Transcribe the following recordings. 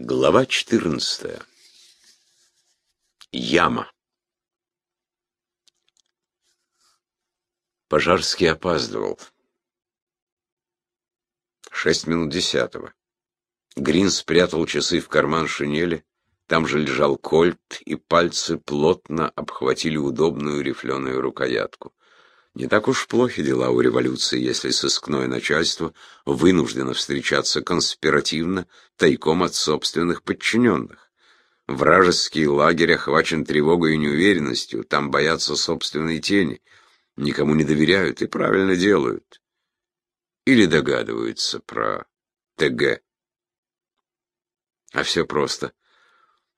Глава 14. Яма. Пожарский опаздывал. Шесть минут десятого. Грин спрятал часы в карман шинели, там же лежал кольт, и пальцы плотно обхватили удобную рифленую рукоятку. Не так уж плохи дела у революции, если сыскное начальство вынуждено встречаться конспиративно, тайком от собственных подчиненных. Вражеский лагерь охвачен тревогой и неуверенностью, там боятся собственной тени, никому не доверяют и правильно делают. Или догадываются про ТГ. А все просто.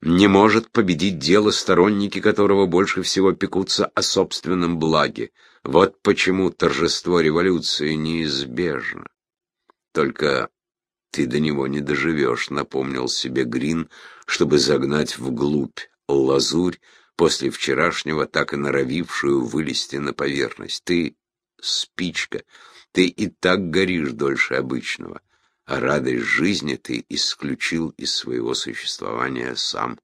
Не может победить дело, сторонники которого больше всего пекутся о собственном благе. Вот почему торжество революции неизбежно. Только ты до него не доживешь, напомнил себе Грин, чтобы загнать вглубь лазурь, после вчерашнего так и норовившую вылезти на поверхность. Ты спичка, ты и так горишь дольше обычного а радость жизни ты исключил из своего существования сам.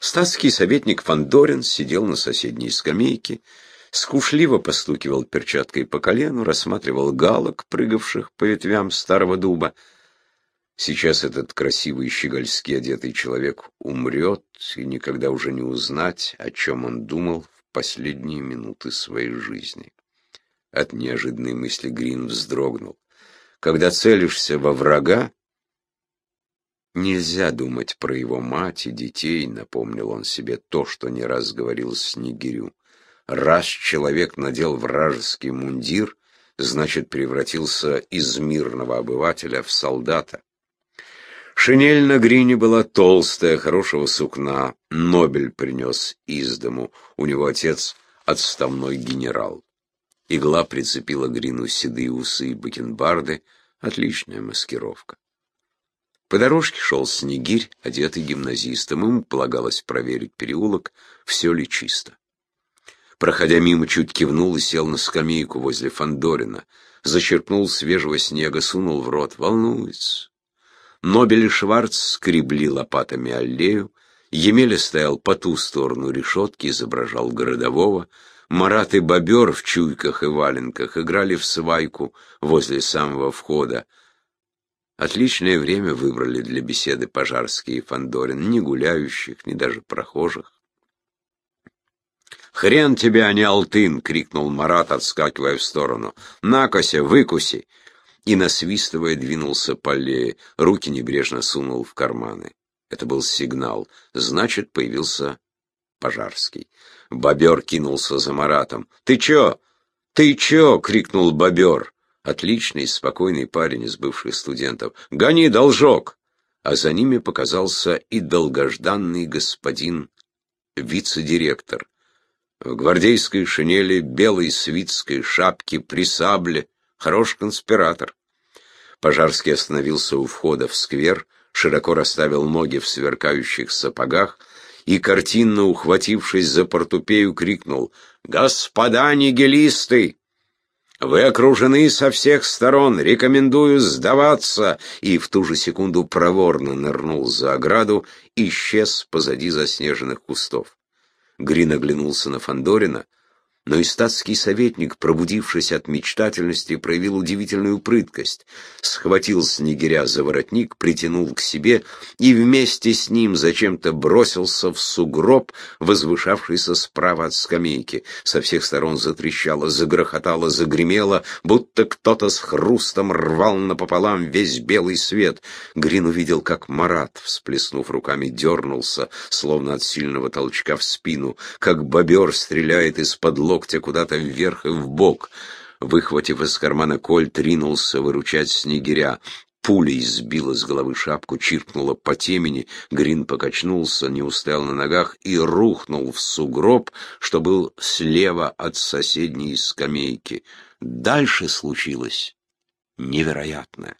Статский советник Фандорин сидел на соседней скамейке, скушливо постукивал перчаткой по колену, рассматривал галок, прыгавших по ветвям старого дуба. Сейчас этот красивый щегольски одетый человек умрет, и никогда уже не узнать, о чем он думал в последние минуты своей жизни. От неожиданной мысли Грин вздрогнул. Когда целишься во врага, нельзя думать про его мать и детей, напомнил он себе то, что не раз говорил Снегирю. Раз человек надел вражеский мундир, значит, превратился из мирного обывателя в солдата. Шинель на грине была толстая, хорошего сукна. Нобель принес из дому. У него отец отставной генерал. Игла прицепила Грину седые усы и бакенбарды. Отличная маскировка. По дорожке шел Снегирь, одетый гимназистом. Ему полагалось проверить переулок, все ли чисто. Проходя мимо, чуть кивнул и сел на скамейку возле Фандорина. Зачерпнул свежего снега, сунул в рот. Волнуется. Нобель и Шварц скребли лопатами аллею. Емеля стоял по ту сторону решетки, изображал городового. Марат и Бобер в чуйках и валенках играли в свайку возле самого входа. Отличное время выбрали для беседы Пожарский и Фандорин, ни гуляющих, ни даже прохожих. «Хрен тебя, а не алтын!» — крикнул Марат, отскакивая в сторону. «Накося, выкуси!» И, насвистывая, двинулся по аллее, руки небрежно сунул в карманы. Это был сигнал. Значит, появился Пожарский. Бобер кинулся за Маратом. «Ты чё? Ты чё?» — крикнул Бобер. Отличный, спокойный парень из бывших студентов. «Гони должок!» А за ними показался и долгожданный господин вице-директор. В гвардейской шинели, белой свитской шапке, при сабле. Хорош конспиратор. Пожарский остановился у входа в сквер, широко расставил ноги в сверкающих сапогах — и, картинно ухватившись за портупею, крикнул «Господа нигилисты! Вы окружены со всех сторон, рекомендую сдаваться!» И в ту же секунду проворно нырнул за ограду, исчез позади заснеженных кустов. Грин оглянулся на Фандорина — но и статский советник, пробудившись от мечтательности, проявил удивительную прыткость. Схватил снегиря за воротник, притянул к себе и вместе с ним зачем-то бросился в сугроб, возвышавшийся справа от скамейки. Со всех сторон затрещало, загрохотало, загремело, будто кто-то с хрустом рвал напополам весь белый свет. Грин увидел, как Марат, всплеснув руками, дернулся, словно от сильного толчка в спину, как бобер стреляет из-под локтя куда-то вверх и вбок. Выхватив из кармана кольт, ринулся выручать снегиря. Пулей сбила с головы шапку, чиркнула по темени, Грин покачнулся, не устоял на ногах и рухнул в сугроб, что был слева от соседней скамейки. Дальше случилось невероятное.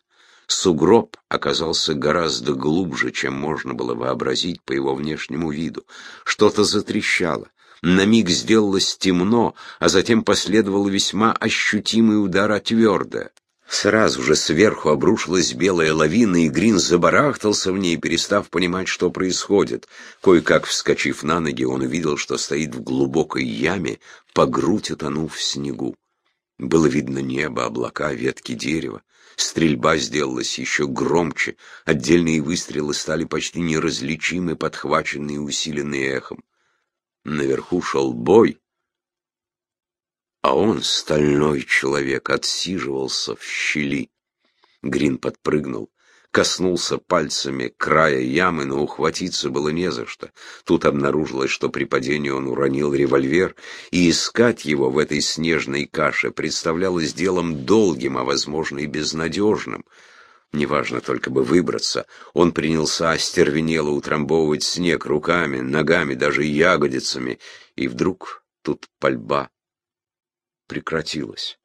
Сугроб оказался гораздо глубже, чем можно было вообразить по его внешнему виду. Что-то затрещало. На миг сделалось темно, а затем последовал весьма ощутимый удар о твердое. Сразу же сверху обрушилась белая лавина, и Грин забарахтался в ней, перестав понимать, что происходит. Кое-как вскочив на ноги, он увидел, что стоит в глубокой яме, по грудь утонув в снегу. Было видно небо, облака, ветки дерева. Стрельба сделалась еще громче, отдельные выстрелы стали почти неразличимы, подхваченные и усиленные эхом. Наверху шел бой, а он, стальной человек, отсиживался в щели. Грин подпрыгнул, коснулся пальцами края ямы, но ухватиться было не за что. Тут обнаружилось, что при падении он уронил револьвер, и искать его в этой снежной каше представлялось делом долгим, а, возможно, и безнадежным. Неважно только бы выбраться. Он принялся остервенело утрамбовывать снег руками, ногами, даже ягодицами, и вдруг тут пальба прекратилась.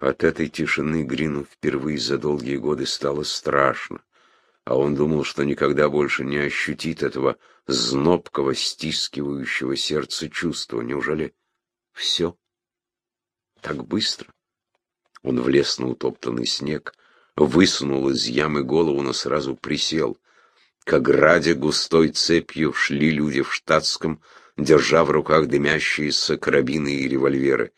От этой тишины Грину впервые за долгие годы стало страшно, а он думал, что никогда больше не ощутит этого знобкого, стискивающего сердце чувства. Неужели все так быстро? Он влез на утоптанный снег, высунул из ямы голову, но сразу присел. К ограде густой цепью шли люди в штатском, держа в руках дымящиеся карабины и револьверы.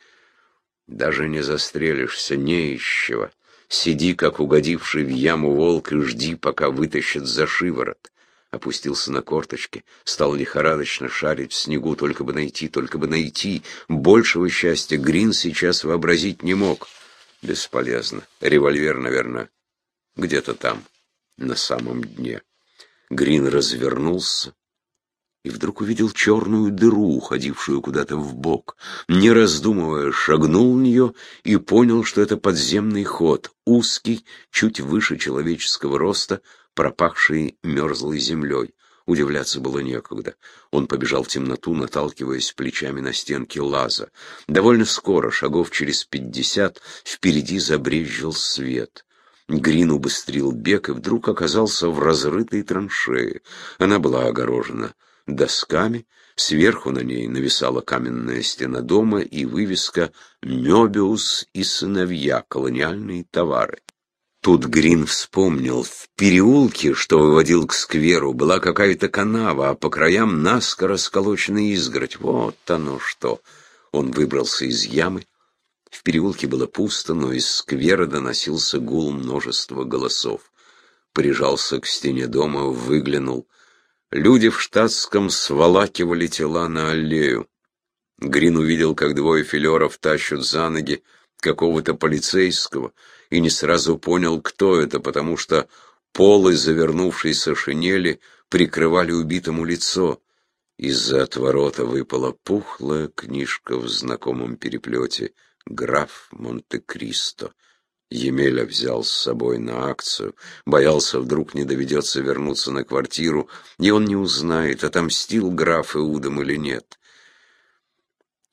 Даже не застрелишься, не ищего. Сиди, как угодивший в яму волк, и жди, пока вытащат за шиворот. Опустился на корточки, стал лихорадочно шарить в снегу, только бы найти, только бы найти. Большего счастья Грин сейчас вообразить не мог. Бесполезно. Револьвер, наверное, где-то там, на самом дне. Грин развернулся, и вдруг увидел черную дыру, уходившую куда-то в бок. Не раздумывая, шагнул в нее и понял, что это подземный ход, узкий, чуть выше человеческого роста, пропахший мерзлой землей. Удивляться было некогда. Он побежал в темноту, наталкиваясь плечами на стенки лаза. Довольно скоро, шагов через пятьдесят, впереди забрезжил свет. Грин убыстрил бег и вдруг оказался в разрытой траншее. Она была огорожена досками, сверху на ней нависала каменная стена дома и вывеска «Мёбиус и сыновья. Колониальные товары». Тут Грин вспомнил, в переулке, что выводил к скверу, была какая-то канава, а по краям наскоро сколоченная изгородь. Вот оно что! Он выбрался из ямы. В переулке было пусто, но из сквера доносился гул множества голосов. Прижался к стене дома, выглянул — Люди в штатском сволакивали тела на аллею. Грин увидел, как двое филеров тащат за ноги какого-то полицейского, и не сразу понял, кто это, потому что полы завернувшейся шинели прикрывали убитому лицо. Из-за отворота выпала пухлая книжка в знакомом переплете «Граф Монте-Кристо». Емеля взял с собой на акцию, боялся, вдруг не доведется вернуться на квартиру, и он не узнает, отомстил граф Иудам или нет.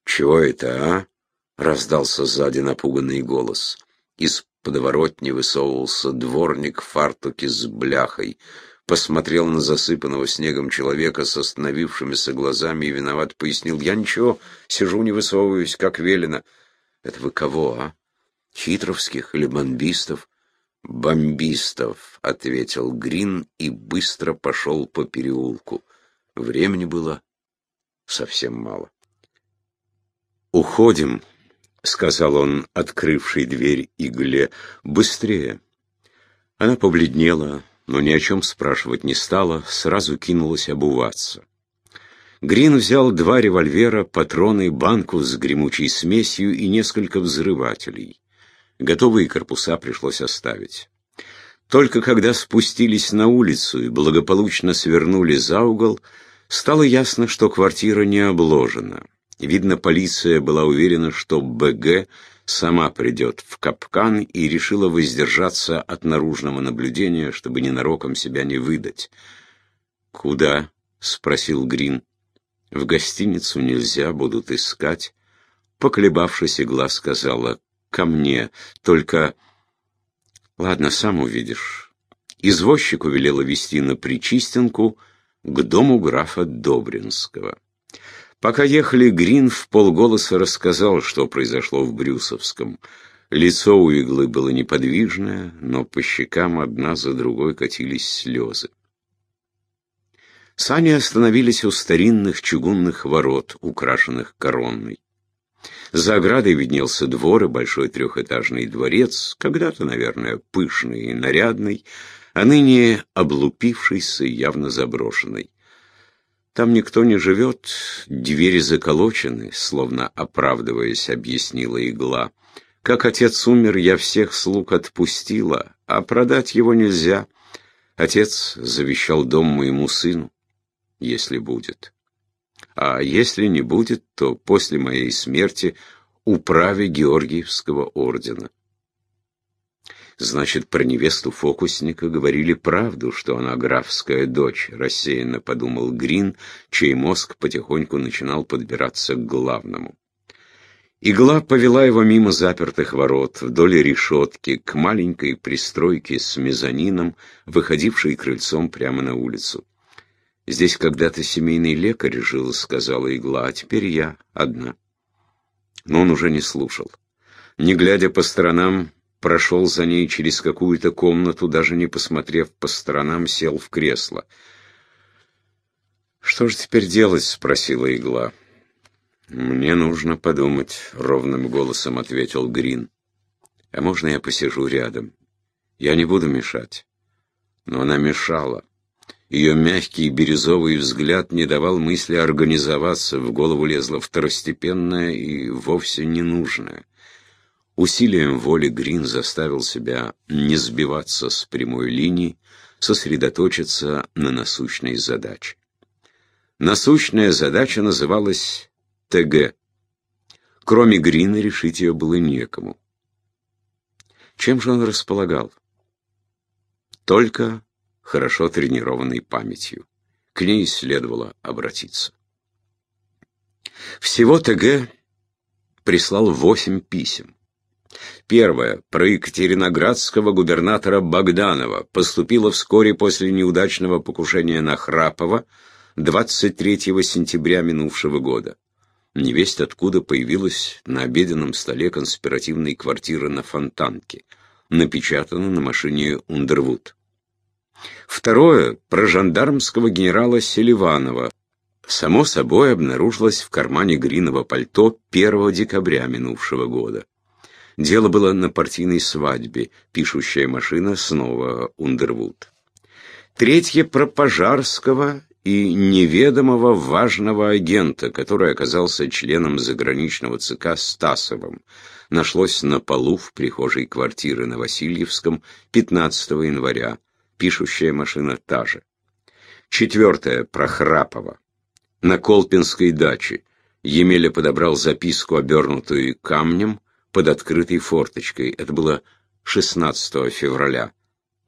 «Чего это, а?» — раздался сзади напуганный голос. Из подворотни высовывался дворник в фартуке с бляхой, посмотрел на засыпанного снегом человека с остановившимися глазами и виноват пояснил. «Я ничего, сижу не высовываюсь, как велено». «Это вы кого, а?» Хитровских или бомбистов? Бомбистов, ответил Грин и быстро пошел по переулку. Времени было совсем мало. «Уходим», — сказал он, открывший дверь игле, — «быстрее». Она побледнела, но ни о чем спрашивать не стала, сразу кинулась обуваться. Грин взял два револьвера, патроны, банку с гремучей смесью и несколько взрывателей. Готовые корпуса пришлось оставить. Только когда спустились на улицу и благополучно свернули за угол, стало ясно, что квартира не обложена. Видно, полиция была уверена, что БГ сама придет в капкан и решила воздержаться от наружного наблюдения, чтобы ненароком себя не выдать. «Куда?» — спросил Грин. «В гостиницу нельзя, будут искать». Поколебавшись, игла сказала, ко мне, только... Ладно, сам увидишь. Извозчику велела вести на Причистенку к дому графа Добринского. Пока ехали, Грин в полголоса рассказал, что произошло в Брюсовском. Лицо у иглы было неподвижное, но по щекам одна за другой катились слезы. Сани остановились у старинных чугунных ворот, украшенных коронной. За оградой виднелся двор и большой трехэтажный дворец, когда-то, наверное, пышный и нарядный, а ныне облупившийся и явно заброшенный. Там никто не живет, двери заколочены, словно оправдываясь, объяснила игла. Как отец умер, я всех слуг отпустила, а продать его нельзя. Отец завещал дом моему сыну если будет. А если не будет, то после моей смерти управе Георгиевского ордена. Значит, про невесту фокусника говорили правду, что она графская дочь, рассеянно подумал Грин, чей мозг потихоньку начинал подбираться к главному. Игла повела его мимо запертых ворот, вдоль решетки, к маленькой пристройке с мезонином, выходившей крыльцом прямо на улицу. Здесь когда-то семейный лекарь жил, сказала игла, а теперь я одна. Но он уже не слушал. Не глядя по сторонам, прошел за ней через какую-то комнату, даже не посмотрев по сторонам, сел в кресло. «Что же теперь делать?» — спросила игла. «Мне нужно подумать», — ровным голосом ответил Грин. «А можно я посижу рядом? Я не буду мешать». Но она мешала. Ее мягкий бирюзовый взгляд не давал мысли организоваться, в голову лезло второстепенное и вовсе ненужное. Усилием воли Грин заставил себя не сбиваться с прямой линии, сосредоточиться на насущной задаче. Насущная задача называлась ТГ. Кроме Грина решить ее было некому. Чем же он располагал? Только хорошо тренированной памятью. К ней следовало обратиться. Всего ТГ прислал восемь писем. Первое, про екатериноградского губернатора Богданова, поступило вскоре после неудачного покушения на Храпова 23 сентября минувшего года. Невесть откуда появилась на обеденном столе конспиративной квартиры на Фонтанке, напечатана на машине Ундервуд. Второе – про жандармского генерала Селиванова. Само собой обнаружилось в кармане Гринова пальто 1 декабря минувшего года. Дело было на партийной свадьбе, пишущая машина снова Ундервуд. Третье про Пожарского и неведомого важного агента, который оказался членом заграничного ЦК Стасовым, нашлось на полу в прихожей квартиры на Васильевском 15 января пишущая машина та же. Четвертое, про Храпова. На Колпинской даче Емеля подобрал записку, обернутую камнем, под открытой форточкой. Это было 16 февраля.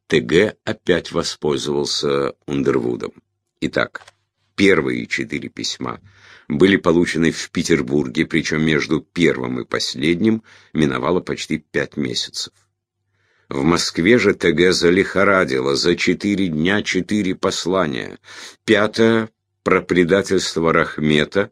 ТГ опять воспользовался Ундервудом. Итак, первые четыре письма были получены в Петербурге, причем между первым и последним миновало почти пять месяцев. В Москве же ТГ залихорадило за четыре дня четыре послания. Пятое — про предательство Рахмета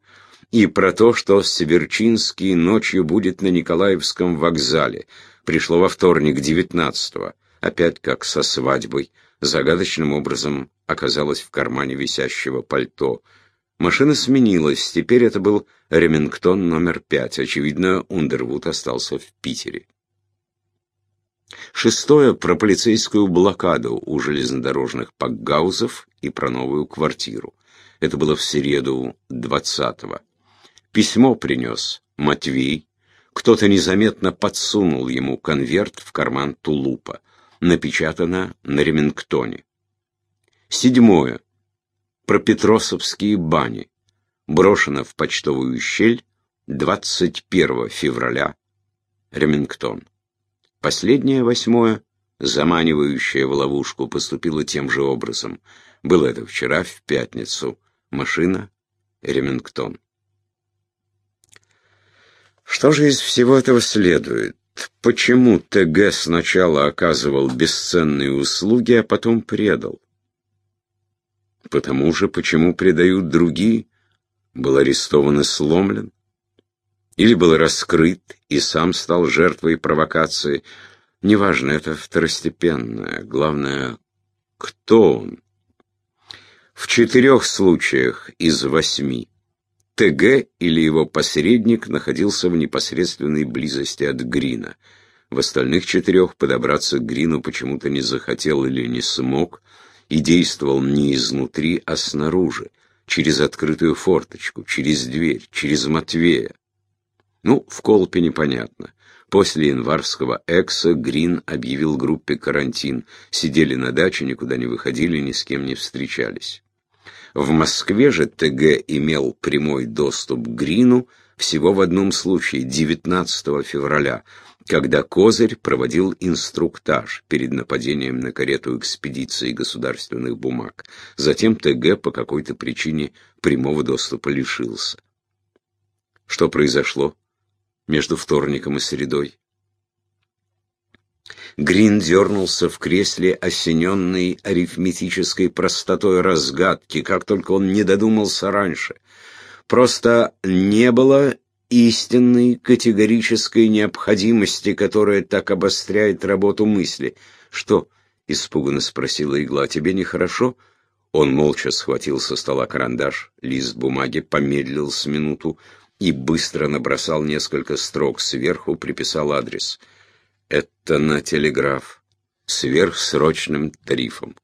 и про то, что Северчинский ночью будет на Николаевском вокзале. Пришло во вторник, девятнадцатого. Опять как со свадьбой. Загадочным образом оказалось в кармане висящего пальто. Машина сменилась, теперь это был Ремингтон номер пять. Очевидно, Ундервуд остался в Питере. Шестое про полицейскую блокаду у железнодорожных пакгаузов и про новую квартиру. Это было в среду 20-го. Письмо принес Матвей. Кто-то незаметно подсунул ему конверт в карман тулупа. Напечатано на ремингтоне. Седьмое. Про Петросовские бани. Брошено в почтовую щель 21 февраля. Ремингтон. Последнее, восьмое, заманивающее в ловушку, поступило тем же образом. Было это вчера, в пятницу. Машина Ремингтон. Что же из всего этого следует? Почему ТГ сначала оказывал бесценные услуги, а потом предал? Потому же, почему предают другие, был арестован и сломлен? Или был раскрыт и сам стал жертвой провокации. Неважно, это второстепенное. Главное, кто он? В четырех случаях из восьми ТГ или его посредник находился в непосредственной близости от Грина. В остальных четырех подобраться к Грину почему-то не захотел или не смог, и действовал не изнутри, а снаружи, через открытую форточку, через дверь, через Матвея. Ну, в Колпе непонятно. После январского экса Грин объявил группе карантин. Сидели на даче, никуда не выходили, ни с кем не встречались. В Москве же ТГ имел прямой доступ к Грину всего в одном случае, 19 февраля, когда Козырь проводил инструктаж перед нападением на карету экспедиции государственных бумаг. Затем ТГ по какой-то причине прямого доступа лишился. Что произошло между вторником и средой? Грин дернулся в кресле, осененный арифметической простотой разгадки, как только он не додумался раньше. Просто не было истинной категорической необходимости, которая так обостряет работу мысли. «Что?» — испуганно спросила игла. «Тебе нехорошо?» Он молча схватил со стола карандаш, лист бумаги, помедлил с минуту и быстро набросал несколько строк. Сверху приписал адрес — это на телеграф. Сверхсрочным тарифом.